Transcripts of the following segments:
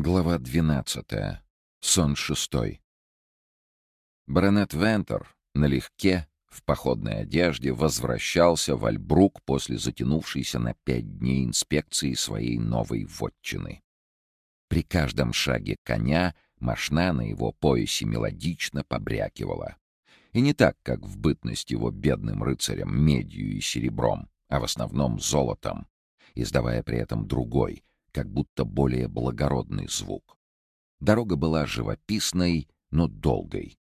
Глава 12. Сон шестой. Баронет Вентер налегке, в походной одежде, возвращался в Альбрук после затянувшейся на пять дней инспекции своей новой вотчины. При каждом шаге коня мошна на его поясе мелодично побрякивала. И не так, как в бытность его бедным рыцарем медью и серебром, а в основном золотом, издавая при этом другой — как будто более благородный звук. Дорога была живописной, но долгой.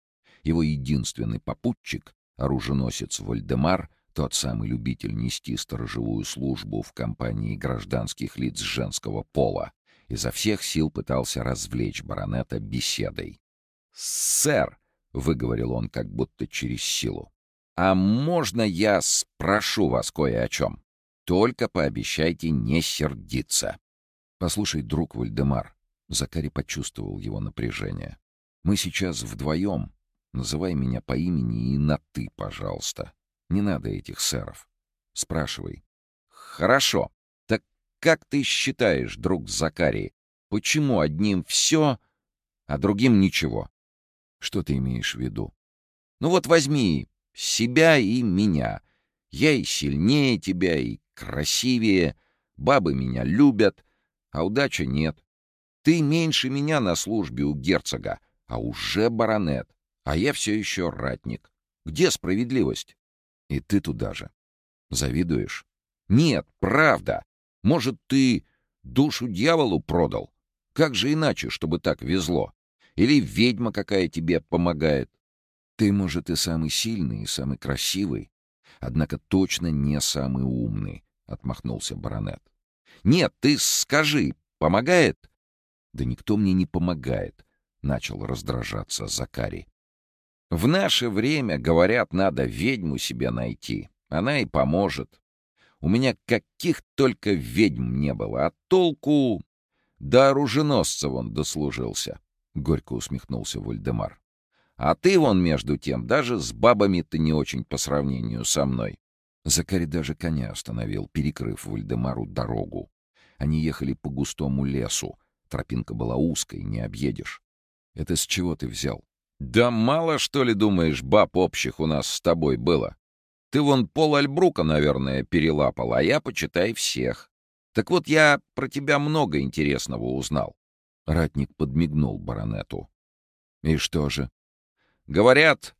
Его единственный попутчик, оруженосец Вальдемар, тот самый любитель нести сторожевую службу в компании гражданских лиц женского пола, изо всех сил пытался развлечь баронета беседой. «Сэр!» — выговорил он как будто через силу. «А можно я спрошу вас кое о чем? Только пообещайте не сердиться». «Послушай, друг Вальдемар», — Закари почувствовал его напряжение. «Мы сейчас вдвоем. Называй меня по имени и на «ты», пожалуйста. Не надо этих сэров. Спрашивай». «Хорошо. Так как ты считаешь, друг Закари, почему одним все, а другим ничего?» «Что ты имеешь в виду?» «Ну вот возьми себя и меня. Я и сильнее тебя, и красивее. Бабы меня любят» а удачи нет. Ты меньше меня на службе у герцога, а уже баронет, а я все еще ратник. Где справедливость? И ты туда же. Завидуешь? Нет, правда. Может, ты душу дьяволу продал? Как же иначе, чтобы так везло? Или ведьма какая тебе помогает? Ты, может, и самый сильный, и самый красивый, однако точно не самый умный, — отмахнулся баронет. Нет, ты скажи, помогает? Да никто мне не помогает, начал раздражаться Закари. В наше время, говорят, надо ведьму себе найти. Она и поможет. У меня каких только ведьм не было, а толку... До оруженосца вон дослужился, — горько усмехнулся Вольдемар. А ты вон, между тем, даже с бабами-то не очень по сравнению со мной. Закари даже коня остановил, перекрыв Вальдемару дорогу. Они ехали по густому лесу. Тропинка была узкой, не объедешь. «Это с чего ты взял?» «Да мало, что ли, думаешь, баб общих у нас с тобой было? Ты вон пол Альбрука, наверное, перелапал, а я, почитай, всех. Так вот, я про тебя много интересного узнал». Ратник подмигнул баронету. «И что же?» «Говорят,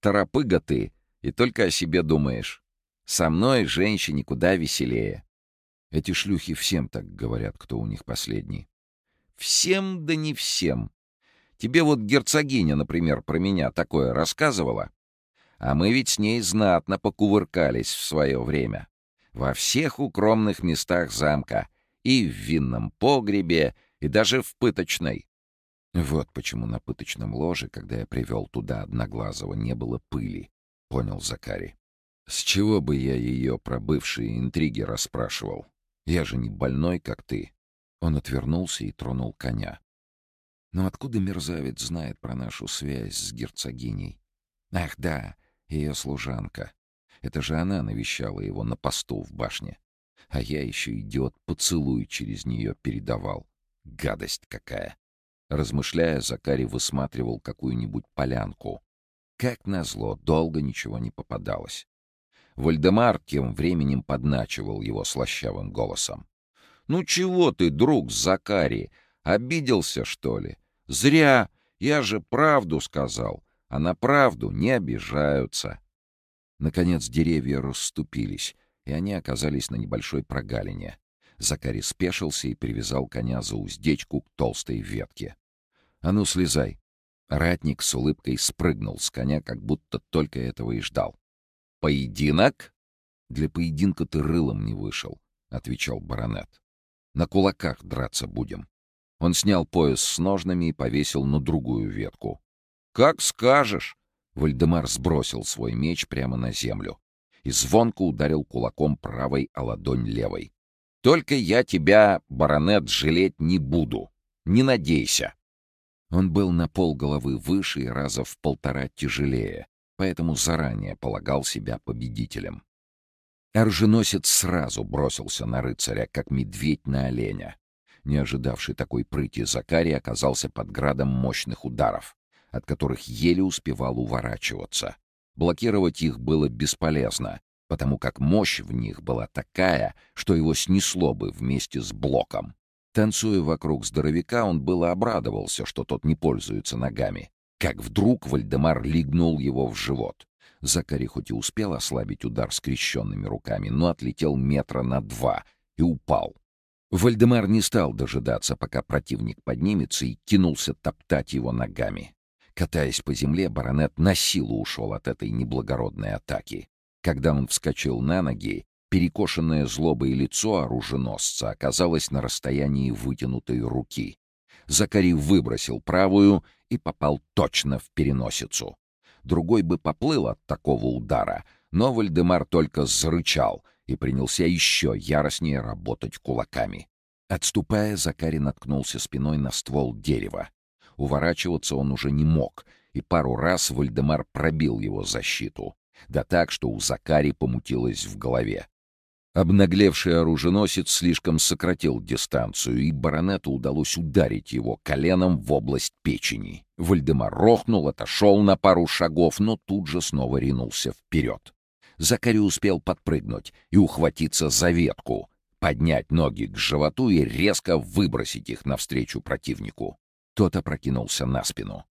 торопыга ты, и только о себе думаешь. Со мной женщине куда веселее. Эти шлюхи всем так говорят, кто у них последний. Всем да не всем. Тебе вот герцогиня, например, про меня такое рассказывала. А мы ведь с ней знатно покувыркались в свое время. Во всех укромных местах замка. И в винном погребе, и даже в пыточной. Вот почему на пыточном ложе, когда я привел туда Одноглазого, не было пыли, — понял Закари. С чего бы я ее про бывшие интриги расспрашивал? Я же не больной, как ты. Он отвернулся и тронул коня. Но откуда мерзавец знает про нашу связь с герцогиней? Ах да, ее служанка. Это же она навещала его на посту в башне. А я еще, идиот, поцелуй через нее передавал. Гадость какая! Размышляя, Закари высматривал какую-нибудь полянку. Как назло, долго ничего не попадалось. Вальдемар тем временем подначивал его слащавым голосом. «Ну чего ты, друг Закари, обиделся, что ли? Зря, я же правду сказал, а на правду не обижаются». Наконец деревья расступились, и они оказались на небольшой прогалине. Закари спешился и привязал коня за уздечку к толстой ветке. «А ну, слезай!» Ратник с улыбкой спрыгнул с коня, как будто только этого и ждал. «Поединок?» «Для поединка ты рылом не вышел», — отвечал баронет. «На кулаках драться будем». Он снял пояс с ножнами и повесил на другую ветку. «Как скажешь!» Вальдемар сбросил свой меч прямо на землю и звонко ударил кулаком правой о ладонь левой. «Только я тебя, баронет, жалеть не буду. Не надейся!» Он был на пол головы выше и раза в полтора тяжелее, поэтому заранее полагал себя победителем. Оруженосец сразу бросился на рыцаря, как медведь на оленя. Не ожидавший такой прыти Закарий оказался под градом мощных ударов, от которых еле успевал уворачиваться. Блокировать их было бесполезно, потому как мощь в них была такая, что его снесло бы вместе с блоком. Танцуя вокруг здоровяка, он было обрадовался, что тот не пользуется ногами. Как вдруг Вальдемар лягнул его в живот. Закари хоть и успел ослабить удар скрещенными руками, но отлетел метра на два и упал. Вальдемар не стал дожидаться, пока противник поднимется, и кинулся топтать его ногами. Катаясь по земле, баронет насилу ушел от этой неблагородной атаки. Когда он вскочил на ноги, перекошенное злобой лицо оруженосца оказалось на расстоянии вытянутой руки. Закари выбросил правую и попал точно в переносицу. Другой бы поплыл от такого удара, но Вальдемар только зарычал и принялся еще яростнее работать кулаками. Отступая, Закари наткнулся спиной на ствол дерева. Уворачиваться он уже не мог, и пару раз Вальдемар пробил его защиту. Да так, что у Закари помутилось в голове. Обнаглевший оруженосец слишком сократил дистанцию, и баронету удалось ударить его коленом в область печени. Вальдемар охнул, отошел на пару шагов, но тут же снова ринулся вперед. Закари успел подпрыгнуть и ухватиться за ветку, поднять ноги к животу и резко выбросить их навстречу противнику. Тот опрокинулся на спину.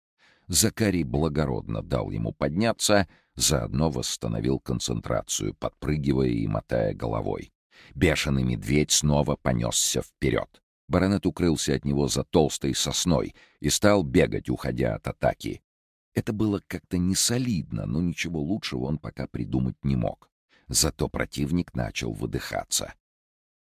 Закарий благородно дал ему подняться, заодно восстановил концентрацию, подпрыгивая и мотая головой. Бешеный медведь снова понесся вперед. Баронет укрылся от него за толстой сосной и стал бегать, уходя от атаки. Это было как-то несолидно, но ничего лучшего он пока придумать не мог. Зато противник начал выдыхаться.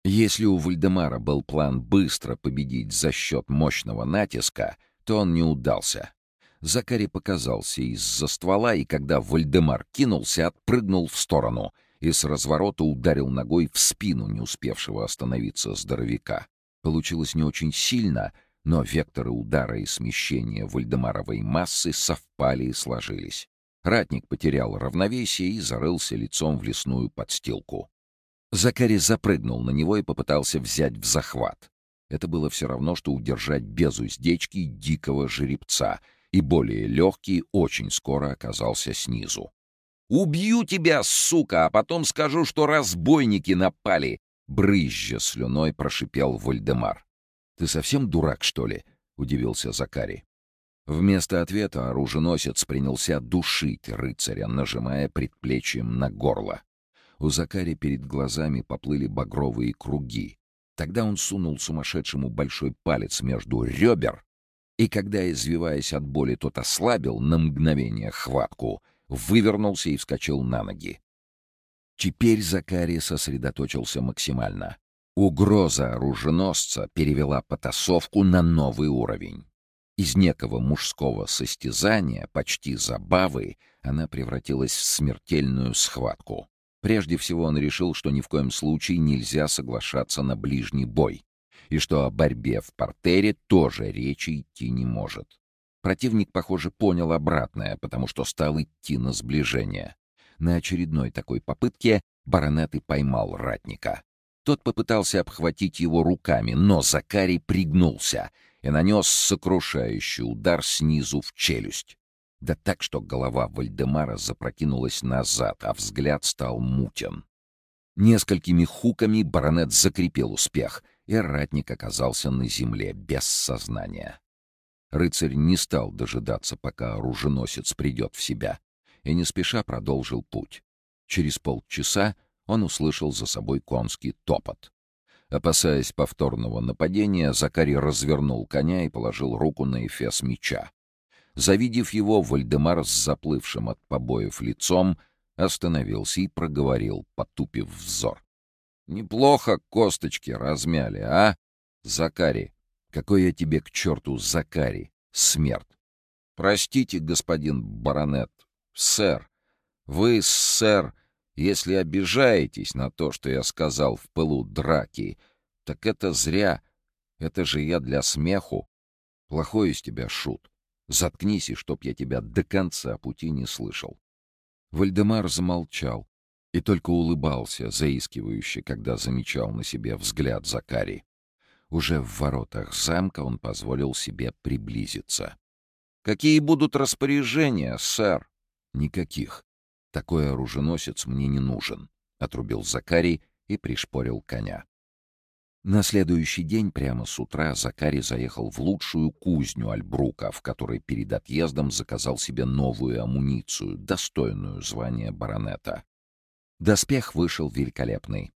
Если у Вальдемара был план быстро победить за счет мощного натиска, то он не удался. Закари показался из-за ствола, и когда Вальдемар кинулся, отпрыгнул в сторону и с разворота ударил ногой в спину не успевшего остановиться здоровяка. Получилось не очень сильно, но векторы удара и смещения вальдемаровой массы совпали и сложились. Ратник потерял равновесие и зарылся лицом в лесную подстилку. Закари запрыгнул на него и попытался взять в захват. Это было все равно, что удержать без уздечки дикого жеребца — и более легкий очень скоро оказался снизу. «Убью тебя, сука, а потом скажу, что разбойники напали!» Брызжа слюной прошипел Вольдемар. «Ты совсем дурак, что ли?» — удивился Закари. Вместо ответа оруженосец принялся душить рыцаря, нажимая предплечьем на горло. У Закари перед глазами поплыли багровые круги. Тогда он сунул сумасшедшему большой палец между ребер и когда, извиваясь от боли, тот ослабил на мгновение хватку, вывернулся и вскочил на ноги. Теперь Закари сосредоточился максимально. Угроза оруженосца перевела потасовку на новый уровень. Из некого мужского состязания, почти забавы, она превратилась в смертельную схватку. Прежде всего он решил, что ни в коем случае нельзя соглашаться на ближний бой и что о борьбе в портере тоже речи идти не может. Противник, похоже, понял обратное, потому что стал идти на сближение. На очередной такой попытке баронет и поймал ратника. Тот попытался обхватить его руками, но Закарий пригнулся и нанес сокрушающий удар снизу в челюсть. Да так, что голова Вальдемара запрокинулась назад, а взгляд стал мутен. Несколькими хуками баронет закрепил успех — и ратник оказался на земле без сознания. Рыцарь не стал дожидаться, пока оруженосец придет в себя, и не спеша продолжил путь. Через полчаса он услышал за собой конский топот. Опасаясь повторного нападения, Закари развернул коня и положил руку на эфес меча. Завидев его, Вальдемар с заплывшим от побоев лицом остановился и проговорил, потупив взор. Неплохо косточки размяли, а? Закари. Какой я тебе к черту Закари? Смерть. Простите, господин баронет. Сэр. Вы, сэр, если обижаетесь на то, что я сказал в пылу драки, так это зря. Это же я для смеху. Плохой из тебя шут. Заткнись, и чтоб я тебя до конца пути не слышал. Вальдемар замолчал, и только улыбался заискивающе, когда замечал на себе взгляд Закари. Уже в воротах замка он позволил себе приблизиться. «Какие будут распоряжения, сэр?» «Никаких. Такой оруженосец мне не нужен», — отрубил Закарий и пришпорил коня. На следующий день прямо с утра Закари заехал в лучшую кузню Альбрука, в которой перед отъездом заказал себе новую амуницию, достойную звания баронета. Доспех вышел великолепный.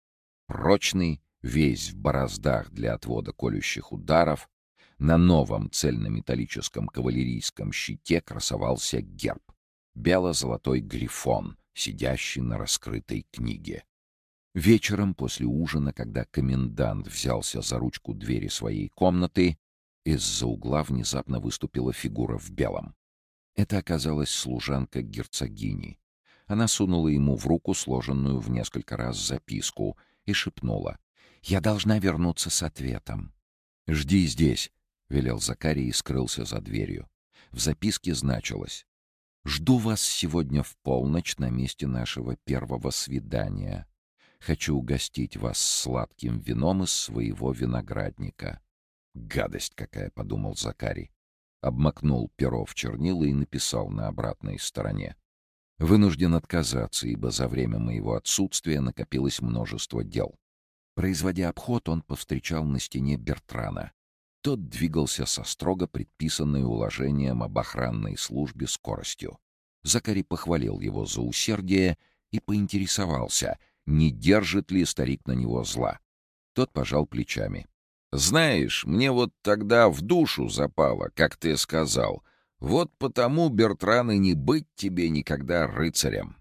Прочный, весь в бороздах для отвода колющих ударов, на новом цельнометаллическом кавалерийском щите красовался герб — бело-золотой грифон, сидящий на раскрытой книге. Вечером после ужина, когда комендант взялся за ручку двери своей комнаты, из-за угла внезапно выступила фигура в белом. Это оказалась служанка герцогини. Она сунула ему в руку сложенную в несколько раз записку и шепнула. «Я должна вернуться с ответом». «Жди здесь», — велел Закарий и скрылся за дверью. В записке значилось «Жду вас сегодня в полночь на месте нашего первого свидания. Хочу угостить вас сладким вином из своего виноградника». «Гадость какая!» — подумал Закарий. Обмакнул перо в чернила и написал на обратной стороне. Вынужден отказаться, ибо за время моего отсутствия накопилось множество дел. Производя обход, он повстречал на стене Бертрана. Тот двигался со строго предписанной уложением об охранной службе скоростью. Закари похвалил его за усердие и поинтересовался, не держит ли старик на него зла. Тот пожал плечами. «Знаешь, мне вот тогда в душу запало, как ты сказал. Вот потому, Бертран, и не быть тебе никогда рыцарем.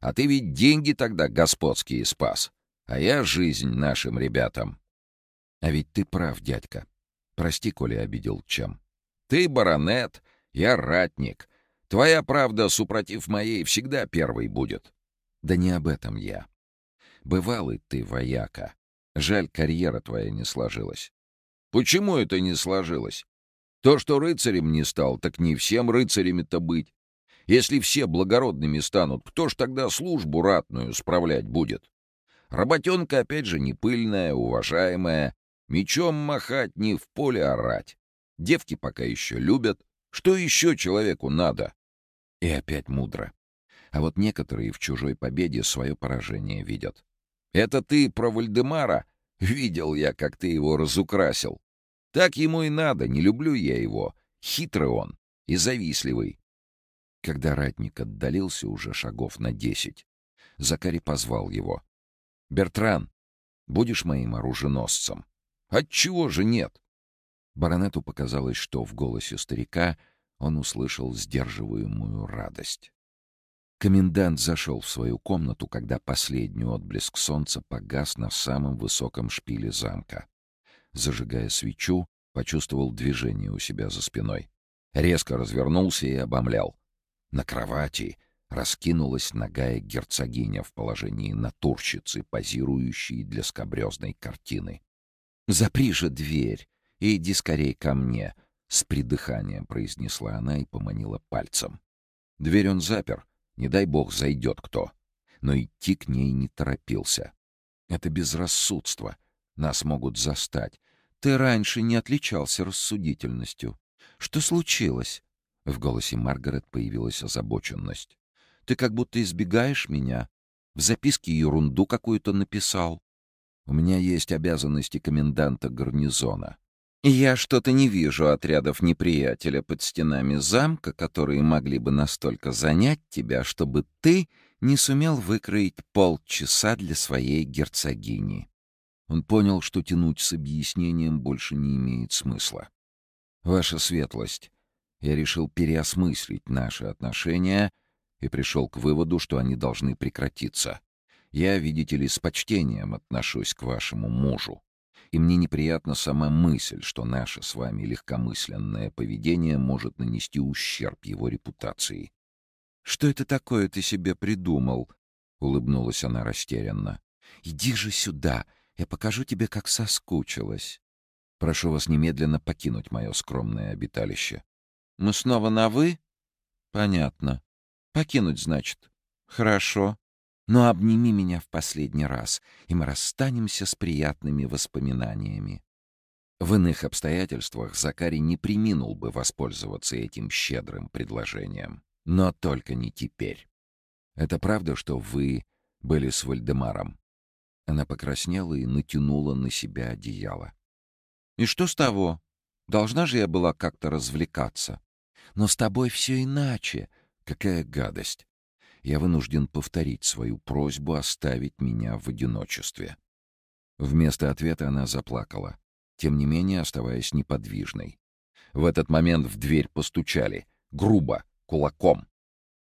А ты ведь деньги тогда господские спас, а я жизнь нашим ребятам». «А ведь ты прав, дядька. Прости, коли обидел чем. Ты баронет, я ратник. Твоя правда, супротив моей, всегда первой будет». «Да не об этом я. Бывалый ты вояка. Жаль, карьера твоя не сложилась. Почему это не сложилось? То, что рыцарем не стал, так не всем рыцарями-то быть. Если все благородными станут, кто ж тогда службу ратную справлять будет? Работенка, опять же, не пыльная, уважаемая. Мечом махать, не в поле орать. Девки пока еще любят. Что еще человеку надо? И опять мудро. А вот некоторые в чужой победе свое поражение видят. Это ты про Вальдемара? Видел я, как ты его разукрасил. Так ему и надо, не люблю я его. Хитрый он и завистливый. Когда ратник отдалился уже шагов на десять, Закари позвал его. «Бертран, будешь моим оруженосцем?» «Отчего же нет?» Баронету показалось, что в голосе старика он услышал сдерживаемую радость. Комендант зашел в свою комнату, когда последний отблеск солнца погас на самом высоком шпиле замка. Зажигая свечу, почувствовал движение у себя за спиной. Резко развернулся и обомлял. На кровати раскинулась ногая герцогиня в положении натурщицы, позирующей для скобрезной картины. «Запри же дверь и иди скорей ко мне», — с придыханием произнесла она и поманила пальцем. Дверь он запер — не дай бог зайдет кто. Но идти к ней не торопился. Это безрассудство. Нас могут застать. Ты раньше не отличался рассудительностью. Что случилось? В голосе Маргарет появилась озабоченность. Ты как будто избегаешь меня. В записке ерунду какую-то написал. У меня есть обязанности коменданта гарнизона. Я что-то не вижу отрядов неприятеля под стенами замка, которые могли бы настолько занять тебя, чтобы ты не сумел выкроить полчаса для своей герцогини. Он понял, что тянуть с объяснением больше не имеет смысла. «Ваша светлость, я решил переосмыслить наши отношения и пришел к выводу, что они должны прекратиться. Я, видите ли, с почтением отношусь к вашему мужу и мне неприятна сама мысль, что наше с вами легкомысленное поведение может нанести ущерб его репутации. «Что это такое ты себе придумал?» — улыбнулась она растерянно. «Иди же сюда, я покажу тебе, как соскучилась. Прошу вас немедленно покинуть мое скромное обиталище». «Мы снова на «вы»?» «Понятно. Покинуть, значит. Хорошо. Но обними меня в последний раз, и мы расстанемся с приятными воспоминаниями. В иных обстоятельствах Закари не приминул бы воспользоваться этим щедрым предложением. Но только не теперь. «Это правда, что вы были с Вальдемаром?» Она покраснела и натянула на себя одеяло. «И что с того? Должна же я была как-то развлекаться. Но с тобой все иначе. Какая гадость. Я вынужден повторить свою просьбу оставить меня в одиночестве». Вместо ответа она заплакала, тем не менее оставаясь неподвижной. В этот момент в дверь постучали. Грубо, кулаком.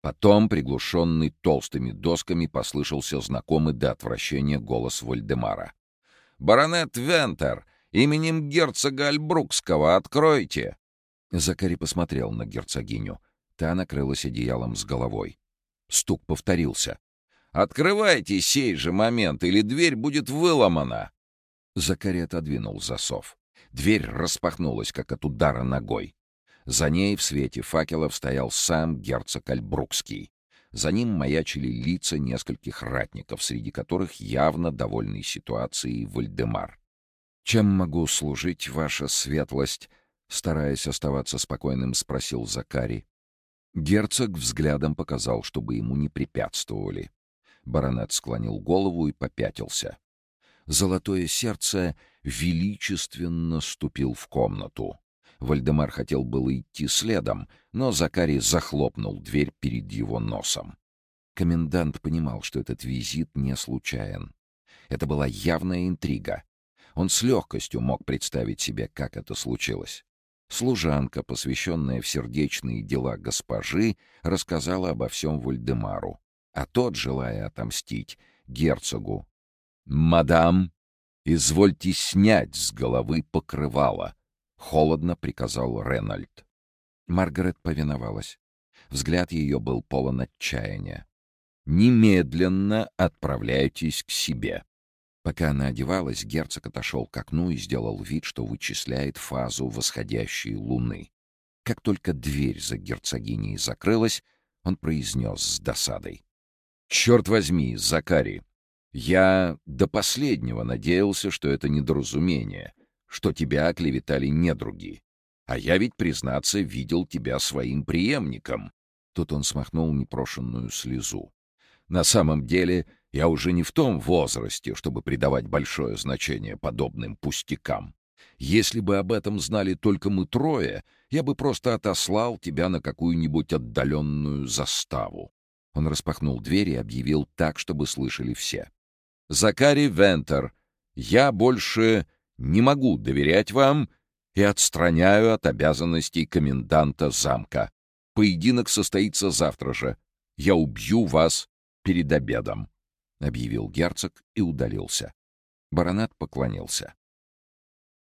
Потом, приглушенный толстыми досками, послышался знакомый до отвращения голос Вольдемара. «Баронет Вентер! Именем герцога Альбрукского откройте!» Закари посмотрел на герцогиню. Та накрылась одеялом с головой. Стук повторился. «Открывайте сей же момент, или дверь будет выломана!» Закари отодвинул засов. Дверь распахнулась, как от удара ногой. За ней в свете факелов стоял сам герцог Альбрукский. За ним маячили лица нескольких ратников, среди которых явно довольный ситуацией Вальдемар. «Чем могу служить, ваша светлость?» Стараясь оставаться спокойным, спросил Закари. Герцог взглядом показал, чтобы ему не препятствовали. Баронет склонил голову и попятился. Золотое сердце величественно ступил в комнату. Вальдемар хотел было идти следом, но Закарий захлопнул дверь перед его носом. Комендант понимал, что этот визит не случайен. Это была явная интрига. Он с легкостью мог представить себе, как это случилось. Служанка, посвященная в сердечные дела госпожи, рассказала обо всем Вальдемару, а тот, желая отомстить, герцогу. «Мадам, извольте снять с головы покрывало», Холодно приказал Ренальд. Маргарет повиновалась. Взгляд ее был полон отчаяния. «Немедленно отправляйтесь к себе». Пока она одевалась, герцог отошел к окну и сделал вид, что вычисляет фазу восходящей луны. Как только дверь за герцогиней закрылась, он произнес с досадой. «Черт возьми, Закари! Я до последнего надеялся, что это недоразумение, что тебя оклеветали недруги. А я ведь, признаться, видел тебя своим преемником. Тут он смахнул непрошенную слезу. На самом деле, я уже не в том возрасте, чтобы придавать большое значение подобным пустякам. Если бы об этом знали только мы трое, я бы просто отослал тебя на какую-нибудь отдаленную заставу. Он распахнул дверь и объявил так, чтобы слышали все. «Закари Вентер, я больше не могу доверять вам и отстраняю от обязанностей коменданта замка. Поединок состоится завтра же. Я убью вас перед обедом», — объявил герцог и удалился. Баронет поклонился.